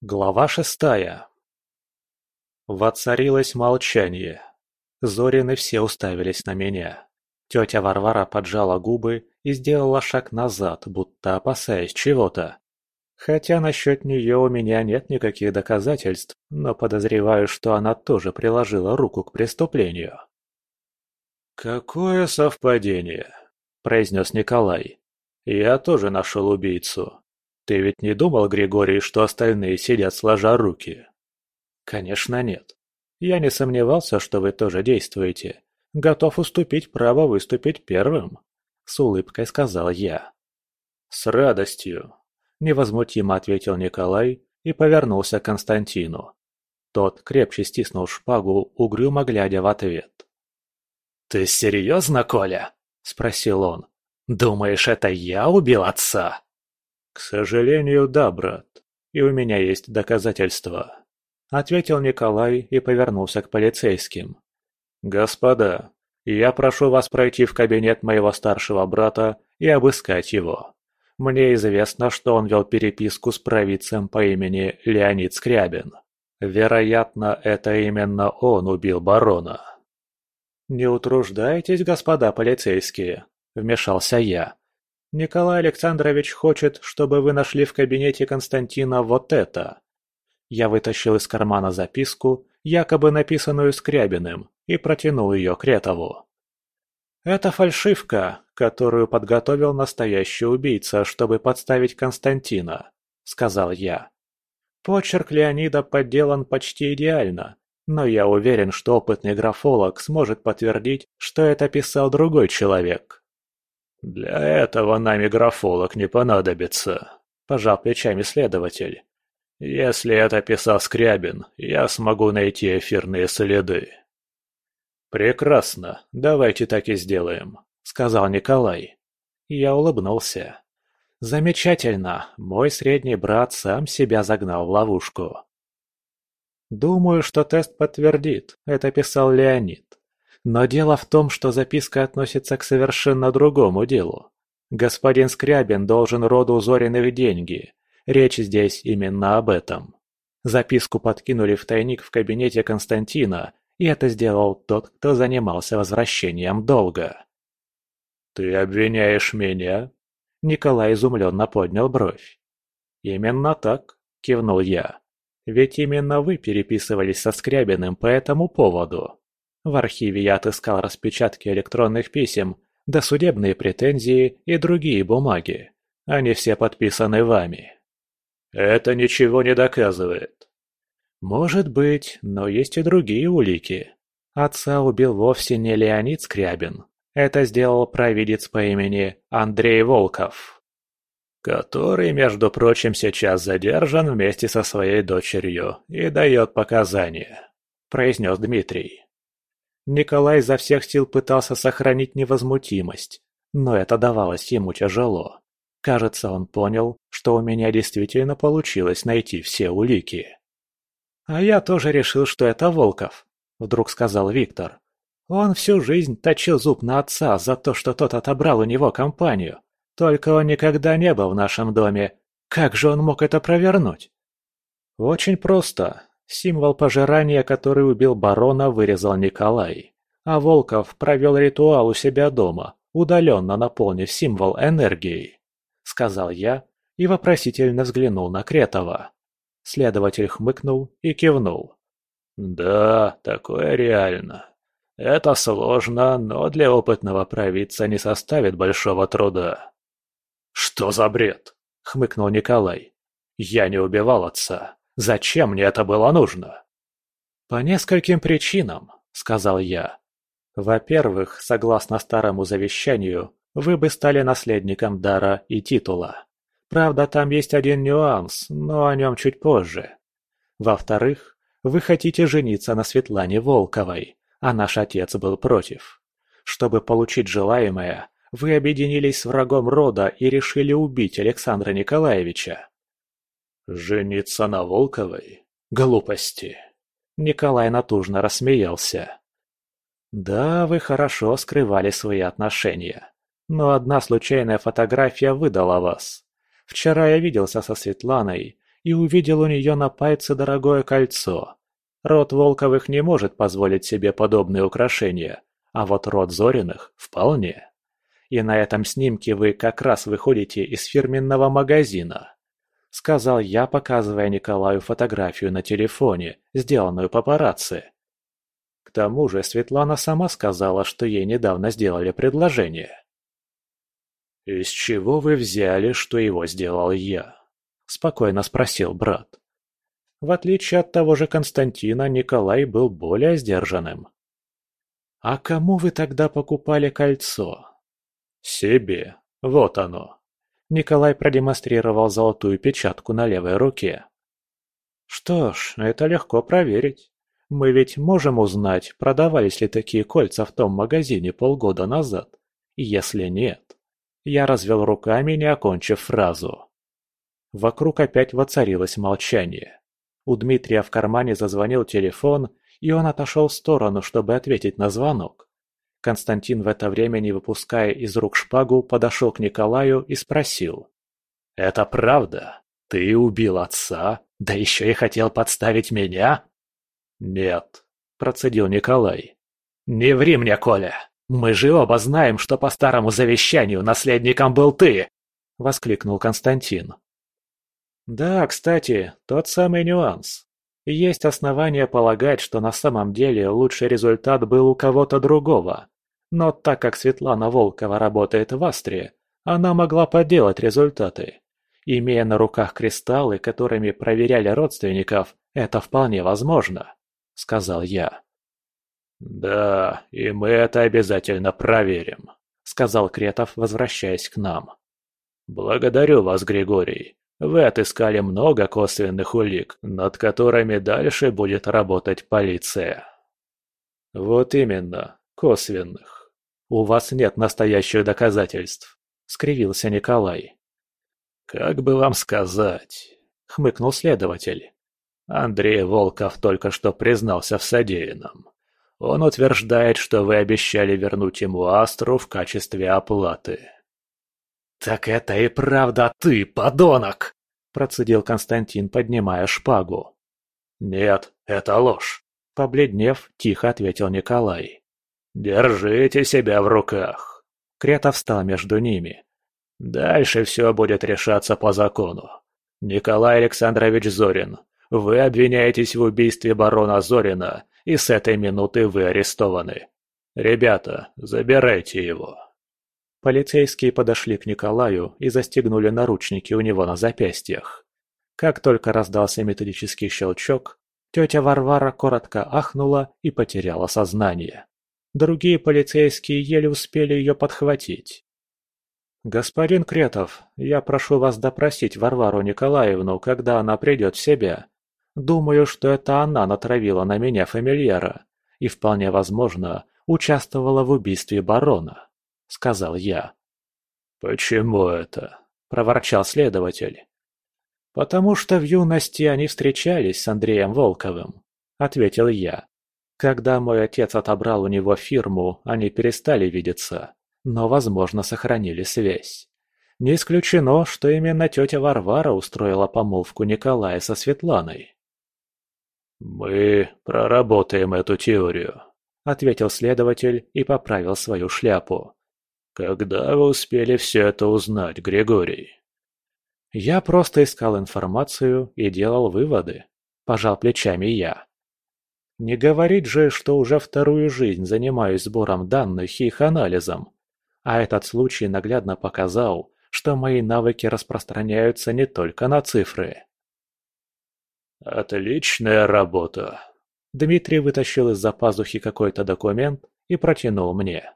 Глава шестая Воцарилось молчание. Зорины все уставились на меня. Тетя Варвара поджала губы и сделала шаг назад, будто опасаясь чего-то. Хотя насчет нее у меня нет никаких доказательств, но подозреваю, что она тоже приложила руку к преступлению. «Какое совпадение!» – произнес Николай. «Я тоже нашел убийцу. Ты ведь не думал, Григорий, что остальные сидят сложа руки?» «Конечно нет. Я не сомневался, что вы тоже действуете. Готов уступить право выступить первым», — с улыбкой сказал я. «С радостью», — невозмутимо ответил Николай и повернулся к Константину. Тот крепче стиснул шпагу, угрюмо глядя в ответ. «Ты серьезно, Коля?» – спросил он. «Думаешь, это я убил отца?» «К сожалению, да, брат. И у меня есть доказательства», – ответил Николай и повернулся к полицейским. «Господа, я прошу вас пройти в кабинет моего старшего брата и обыскать его. Мне известно, что он вел переписку с провидцем по имени Леонид Скрябин. Вероятно, это именно он убил барона». «Не утруждайтесь, господа полицейские», — вмешался я. «Николай Александрович хочет, чтобы вы нашли в кабинете Константина вот это». Я вытащил из кармана записку, якобы написанную Скрябиным, и протянул ее Кретову. «Это фальшивка, которую подготовил настоящий убийца, чтобы подставить Константина», — сказал я. Почерк Леонида подделан почти идеально, но я уверен, что опытный графолог сможет подтвердить, что это писал другой человек. «Для этого нами графолог не понадобится», – пожал плечами следователь. «Если это писал Скрябин, я смогу найти эфирные следы». «Прекрасно, давайте так и сделаем», – сказал Николай. Я улыбнулся. «Замечательно, мой средний брат сам себя загнал в ловушку». Думаю, что тест подтвердит, это писал Леонид. Но дело в том, что записка относится к совершенно другому делу. Господин Скрябин должен роду Зориных деньги. Речь здесь именно об этом. Записку подкинули в тайник в кабинете Константина, и это сделал тот, кто занимался возвращением долга. «Ты обвиняешь меня?» Николай изумленно поднял бровь. «Именно так», — кивнул я. Ведь именно вы переписывались со Скрябиным по этому поводу. В архиве я отыскал распечатки электронных писем, досудебные претензии и другие бумаги. Они все подписаны вами. Это ничего не доказывает. Может быть, но есть и другие улики. Отца убил вовсе не Леонид Скрябин. Это сделал провидец по имени Андрей Волков который, между прочим, сейчас задержан вместе со своей дочерью и дает показания», – произнес Дмитрий. Николай изо всех сил пытался сохранить невозмутимость, но это давалось ему тяжело. Кажется, он понял, что у меня действительно получилось найти все улики. «А я тоже решил, что это Волков», – вдруг сказал Виктор. «Он всю жизнь точил зуб на отца за то, что тот отобрал у него компанию. Только он никогда не был в нашем доме. Как же он мог это провернуть? Очень просто. Символ пожирания, который убил барона, вырезал Николай. А Волков провел ритуал у себя дома, удаленно наполнив символ энергией. Сказал я и вопросительно взглянул на Кретова. Следователь хмыкнул и кивнул. «Да, такое реально. Это сложно, но для опытного провидца не составит большого труда. «Что за бред?» — хмыкнул Николай. «Я не убивал отца. Зачем мне это было нужно?» «По нескольким причинам», — сказал я. «Во-первых, согласно старому завещанию, вы бы стали наследником дара и титула. Правда, там есть один нюанс, но о нем чуть позже. Во-вторых, вы хотите жениться на Светлане Волковой, а наш отец был против. Чтобы получить желаемое, вы объединились с врагом рода и решили убить Александра Николаевича. Жениться на Волковой? Глупости. Николай натужно рассмеялся. Да, вы хорошо скрывали свои отношения. Но одна случайная фотография выдала вас. Вчера я виделся со Светланой, и увидел у нее на пальце дорогое кольцо. Род Волковых не может позволить себе подобные украшения, а вот род Зориных – вполне. И на этом снимке вы как раз выходите из фирменного магазина. Сказал я, показывая Николаю фотографию на телефоне, сделанную папарацци. К тому же Светлана сама сказала, что ей недавно сделали предложение. «Из чего вы взяли, что его сделал я?» – спокойно спросил брат. В отличие от того же Константина, Николай был более сдержанным. «А кому вы тогда покупали кольцо?» «Себе. Вот оно». Николай продемонстрировал золотую печатку на левой руке. «Что ж, это легко проверить. Мы ведь можем узнать, продавались ли такие кольца в том магазине полгода назад. Если нет, я развел руками, не окончив фразу. Вокруг опять воцарилось молчание. У Дмитрия в кармане зазвонил телефон, и он отошел в сторону, чтобы ответить на звонок. Константин в это время, не выпуская из рук шпагу, подошел к Николаю и спросил. «Это правда? Ты убил отца? Да еще и хотел подставить меня?» «Нет», – процедил Николай. «Не ври мне, Коля! «Мы же оба знаем, что по старому завещанию наследником был ты!» — воскликнул Константин. «Да, кстати, тот самый нюанс. Есть основания полагать, что на самом деле лучший результат был у кого-то другого. Но так как Светлана Волкова работает в Астре, она могла подделать результаты. Имея на руках кристаллы, которыми проверяли родственников, это вполне возможно», — сказал я. «Да, и мы это обязательно проверим», — сказал Кретов, возвращаясь к нам. «Благодарю вас, Григорий. Вы отыскали много косвенных улик, над которыми дальше будет работать полиция». «Вот именно, косвенных. У вас нет настоящих доказательств», — скривился Николай. «Как бы вам сказать?» — хмыкнул следователь. Андрей Волков только что признался в содеянном. Он утверждает, что вы обещали вернуть ему Астру в качестве оплаты. «Так это и правда ты, подонок!» – процедил Константин, поднимая шпагу. «Нет, это ложь», – побледнев, тихо ответил Николай. «Держите себя в руках!» Кретов встал между ними. «Дальше все будет решаться по закону. Николай Александрович Зорин, вы обвиняетесь в убийстве барона Зорина и с этой минуты вы арестованы. Ребята, забирайте его». Полицейские подошли к Николаю и застегнули наручники у него на запястьях. Как только раздался методический щелчок, тетя Варвара коротко ахнула и потеряла сознание. Другие полицейские еле успели ее подхватить. «Господин Кретов, я прошу вас допросить Варвару Николаевну, когда она придет в себя. Думаю, что это она натравила на меня фамильяра и, вполне возможно, участвовала в убийстве барона», — сказал я. «Почему это?» — проворчал следователь. «Потому что в юности они встречались с Андреем Волковым», — ответил я. «Когда мой отец отобрал у него фирму, они перестали видеться, но, возможно, сохранили связь. Не исключено, что именно тетя Варвара устроила помолвку Николая со Светланой. «Мы проработаем эту теорию», — ответил следователь и поправил свою шляпу. «Когда вы успели все это узнать, Григорий?» «Я просто искал информацию и делал выводы», — пожал плечами я. «Не говорить же, что уже вторую жизнь занимаюсь сбором данных и их анализом. А этот случай наглядно показал, что мои навыки распространяются не только на цифры». «Отличная работа!» Дмитрий вытащил из-за пазухи какой-то документ и протянул мне.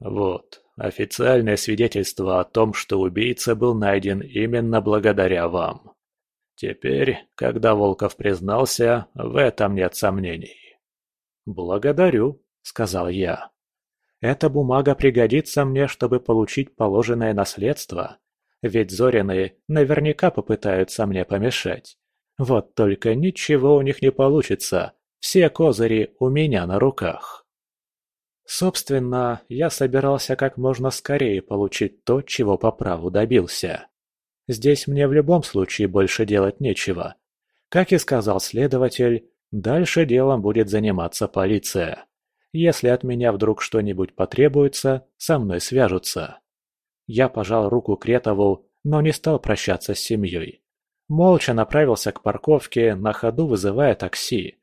«Вот, официальное свидетельство о том, что убийца был найден именно благодаря вам. Теперь, когда Волков признался, в этом нет сомнений». «Благодарю», — сказал я. «Эта бумага пригодится мне, чтобы получить положенное наследство, ведь Зорины наверняка попытаются мне помешать. Вот только ничего у них не получится, все козыри у меня на руках. Собственно, я собирался как можно скорее получить то, чего по праву добился. Здесь мне в любом случае больше делать нечего. Как и сказал следователь, дальше делом будет заниматься полиция. Если от меня вдруг что-нибудь потребуется, со мной свяжутся. Я пожал руку Кретову, но не стал прощаться с семьей. Молча направился к парковке, на ходу вызывая такси.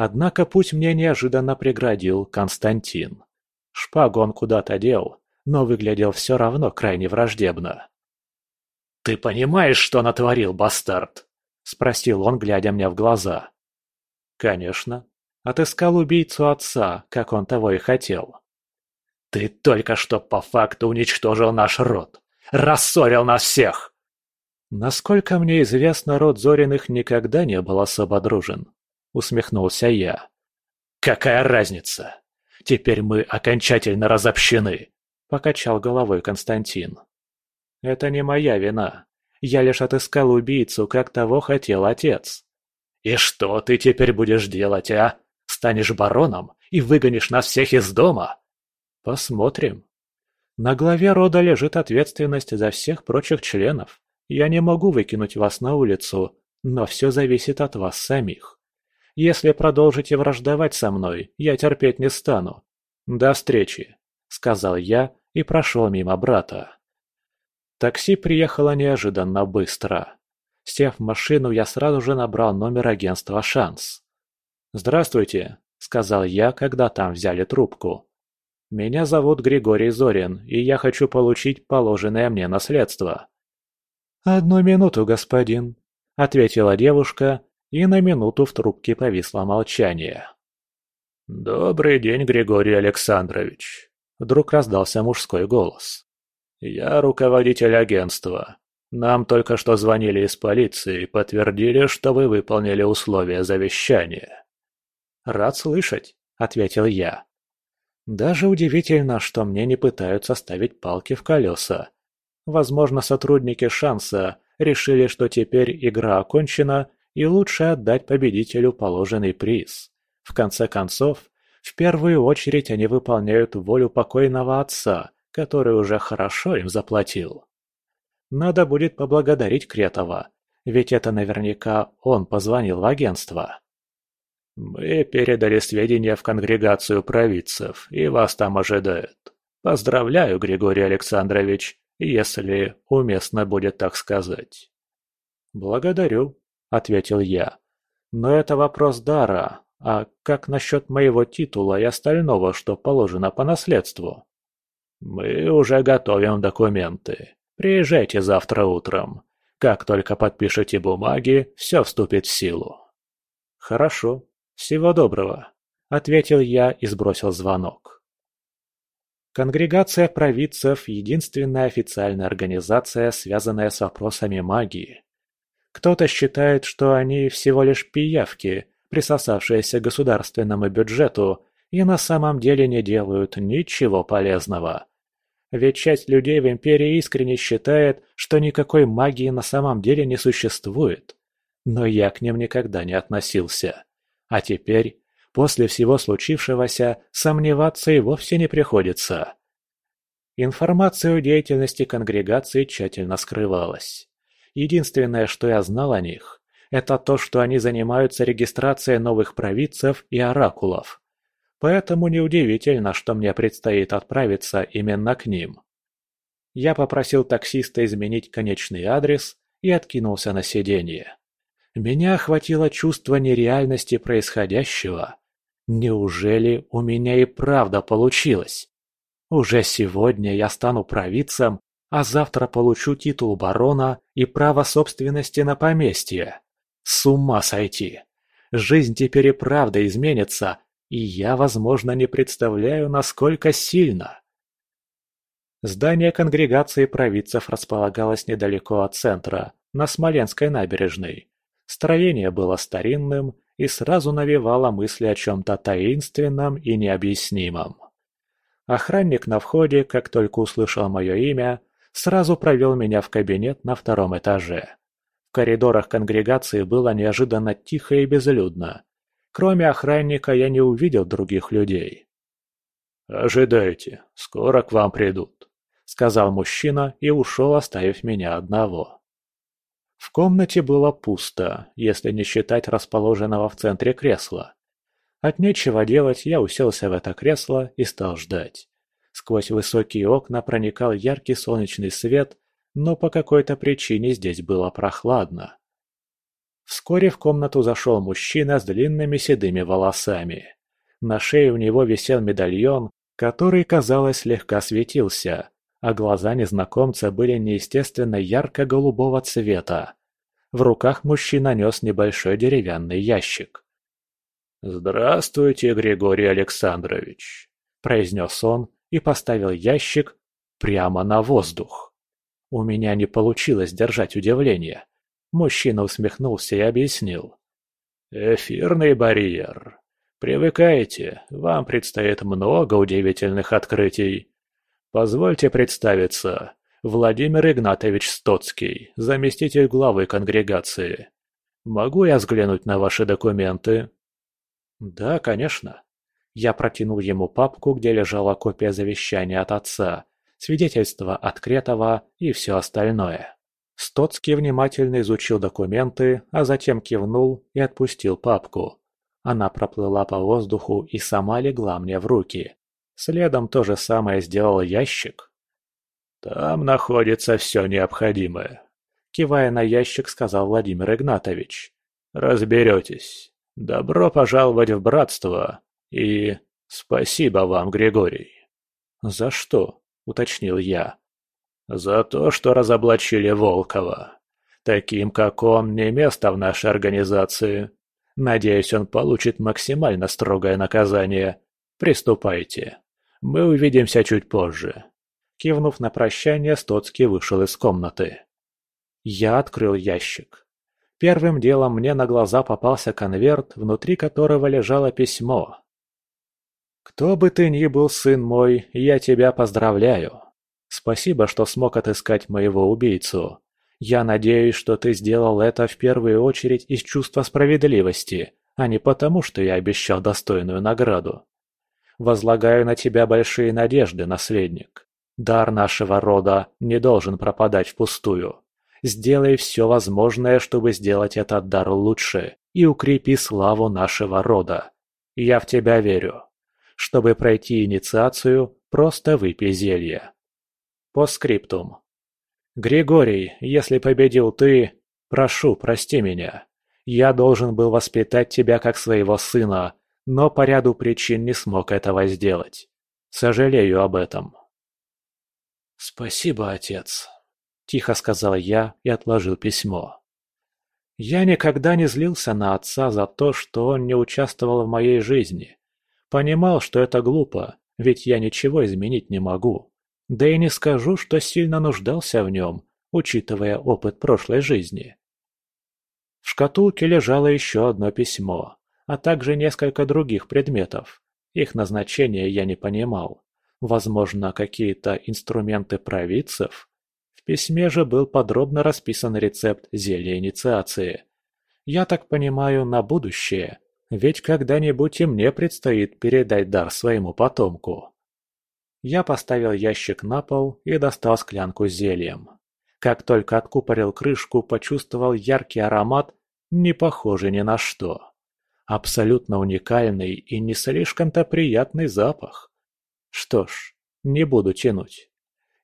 Однако путь мне неожиданно преградил Константин. Шпагу он куда-то дел, но выглядел все равно крайне враждебно. «Ты понимаешь, что натворил, бастард?» – спросил он, глядя мне в глаза. «Конечно. Отыскал убийцу отца, как он того и хотел». «Ты только что по факту уничтожил наш род. Рассорил нас всех!» «Насколько мне известно, род Зориных никогда не был особо дружен», — усмехнулся я. «Какая разница? Теперь мы окончательно разобщены», — покачал головой Константин. «Это не моя вина. Я лишь отыскал убийцу, как того хотел отец». «И что ты теперь будешь делать, а? Станешь бароном и выгонишь нас всех из дома?» «Посмотрим. На главе рода лежит ответственность за всех прочих членов. Я не могу выкинуть вас на улицу, но все зависит от вас самих. Если продолжите враждовать со мной, я терпеть не стану. До встречи», — сказал я и прошел мимо брата. Такси приехало неожиданно быстро. Сев в машину, я сразу же набрал номер агентства «Шанс». «Здравствуйте», — сказал я, когда там взяли трубку. «Меня зовут Григорий Зорин, и я хочу получить положенное мне наследство». «Одну минуту, господин», — ответила девушка, и на минуту в трубке повисло молчание. «Добрый день, Григорий Александрович», — вдруг раздался мужской голос. «Я руководитель агентства. Нам только что звонили из полиции и подтвердили, что вы выполнили условия завещания». «Рад слышать», — ответил я. «Даже удивительно, что мне не пытаются ставить палки в колеса. Возможно, сотрудники «Шанса» решили, что теперь игра окончена и лучше отдать победителю положенный приз. В конце концов, в первую очередь они выполняют волю покойного отца, который уже хорошо им заплатил. Надо будет поблагодарить Кретова, ведь это наверняка он позвонил в агентство. «Мы передали сведения в конгрегацию провидцев, и вас там ожидают. Поздравляю, Григорий Александрович, если уместно будет так сказать. «Благодарю», — ответил я. «Но это вопрос дара. А как насчет моего титула и остального, что положено по наследству?» «Мы уже готовим документы. Приезжайте завтра утром. Как только подпишете бумаги, все вступит в силу». «Хорошо. Всего доброго», — ответил я и сбросил звонок. Конгрегация провидцев – единственная официальная организация, связанная с вопросами магии. Кто-то считает, что они всего лишь пиявки, присосавшиеся к государственному бюджету, и на самом деле не делают ничего полезного. Ведь часть людей в Империи искренне считает, что никакой магии на самом деле не существует. Но я к ним никогда не относился. А теперь После всего случившегося сомневаться и вовсе не приходится. Информация о деятельности конгрегации тщательно скрывалась. Единственное, что я знал о них, это то, что они занимаются регистрацией новых провидцев и оракулов. Поэтому неудивительно, что мне предстоит отправиться именно к ним. Я попросил таксиста изменить конечный адрес и откинулся на сиденье. Меня охватило чувство нереальности происходящего. Неужели у меня и правда получилось? Уже сегодня я стану провидцем, а завтра получу титул барона и право собственности на поместье. С ума сойти! Жизнь теперь и правда изменится, и я, возможно, не представляю, насколько сильно. Здание конгрегации провидцев располагалось недалеко от центра, на Смоленской набережной. Строение было старинным и сразу навевало мысли о чем-то таинственном и необъяснимом. Охранник на входе, как только услышал мое имя, сразу провел меня в кабинет на втором этаже. В коридорах конгрегации было неожиданно тихо и безлюдно. Кроме охранника я не увидел других людей. «Ожидайте, скоро к вам придут», — сказал мужчина и ушел, оставив меня одного. В комнате было пусто, если не считать расположенного в центре кресла. От нечего делать я уселся в это кресло и стал ждать. Сквозь высокие окна проникал яркий солнечный свет, но по какой-то причине здесь было прохладно. Вскоре в комнату зашел мужчина с длинными седыми волосами. На шее у него висел медальон, который, казалось, слегка светился, а глаза незнакомца были неестественно ярко-голубого цвета. В руках мужчина нес небольшой деревянный ящик. «Здравствуйте, Григорий Александрович», – произнес он и поставил ящик прямо на воздух. У меня не получилось держать удивление. Мужчина усмехнулся и объяснил. «Эфирный барьер. Привыкайте, вам предстоит много удивительных открытий. Позвольте представиться. Владимир Игнатович Стоцкий, заместитель главы конгрегации. Могу я взглянуть на ваши документы?» «Да, конечно». Я протянул ему папку, где лежала копия завещания от отца, свидетельство от Кретова и все остальное. Стоцкий внимательно изучил документы, а затем кивнул и отпустил папку. Она проплыла по воздуху и сама легла мне в руки. Следом то же самое сделал ящик. «Там находится все необходимое», — кивая на ящик, сказал Владимир Игнатович. «Разберетесь. Добро пожаловать в братство. И спасибо вам, Григорий». «За что?» — уточнил я. «За то, что разоблачили Волкова. Таким, как он, не место в нашей организации. Надеюсь, он получит максимально строгое наказание. Приступайте. Мы увидимся чуть позже». Кивнув на прощание, Стоцкий вышел из комнаты. Я открыл ящик. Первым делом мне на глаза попался конверт, внутри которого лежало письмо. «Кто бы ты ни был, сын мой, я тебя поздравляю. Спасибо, что смог отыскать моего убийцу. Я надеюсь, что ты сделал это в первую очередь из чувства справедливости, а не потому, что я обещал достойную награду. Возлагаю на тебя большие надежды, наследник. Дар нашего рода не должен пропадать впустую. Сделай все возможное, чтобы сделать этот дар лучше, и укрепи славу нашего рода. Я в тебя верю. Чтобы пройти инициацию, просто выпей зелье. По скриптум. Григорий, если победил ты, прошу, прости меня. Я должен был воспитать тебя как своего сына, но по ряду причин не смог этого сделать. Сожалею об этом. Спасибо, отец. Тихо сказал я и отложил письмо. Я никогда не злился на отца за то, что он не участвовал в моей жизни. Понимал, что это глупо, ведь я ничего изменить не могу. Да и не скажу, что сильно нуждался в нем, учитывая опыт прошлой жизни. В шкатулке лежало еще одно письмо, а также несколько других предметов. Их назначение я не понимал. Возможно, какие-то инструменты провидцев? письме же был подробно расписан рецепт зелья инициации. Я так понимаю, на будущее, ведь когда-нибудь и мне предстоит передать дар своему потомку. Я поставил ящик на пол и достал склянку с зельем. Как только откупорил крышку, почувствовал яркий аромат, не похожий ни на что. Абсолютно уникальный и не слишком-то приятный запах. Что ж, не буду тянуть.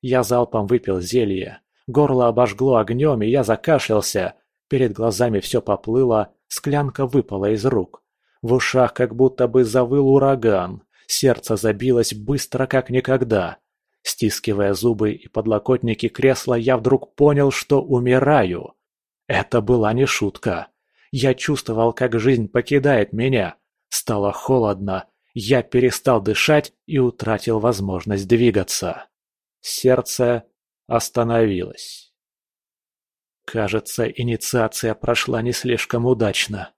Я залпом выпил зелье. Горло обожгло огнем, и я закашлялся. Перед глазами все поплыло, склянка выпала из рук. В ушах как будто бы завыл ураган. Сердце забилось быстро, как никогда. Стискивая зубы и подлокотники кресла, я вдруг понял, что умираю. Это была не шутка. Я чувствовал, как жизнь покидает меня. Стало холодно. Я перестал дышать и утратил возможность двигаться. Сердце остановилось. Кажется, инициация прошла не слишком удачно.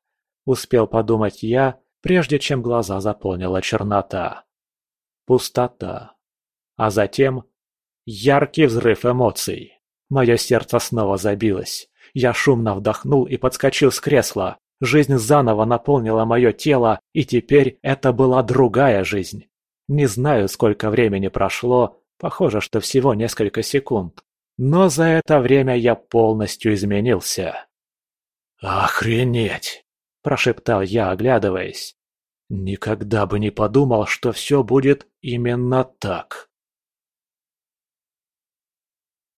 Успел подумать я, прежде чем глаза заполнила чернота. Пустота. А затем яркий взрыв эмоций. Мое сердце снова забилось. Я шумно вдохнул и подскочил с кресла. Жизнь заново наполнила мое тело, и теперь это была другая жизнь. Не знаю, сколько времени прошло, Похоже, что всего несколько секунд. Но за это время я полностью изменился. «Охренеть!» – прошептал я, оглядываясь. «Никогда бы не подумал, что все будет именно так».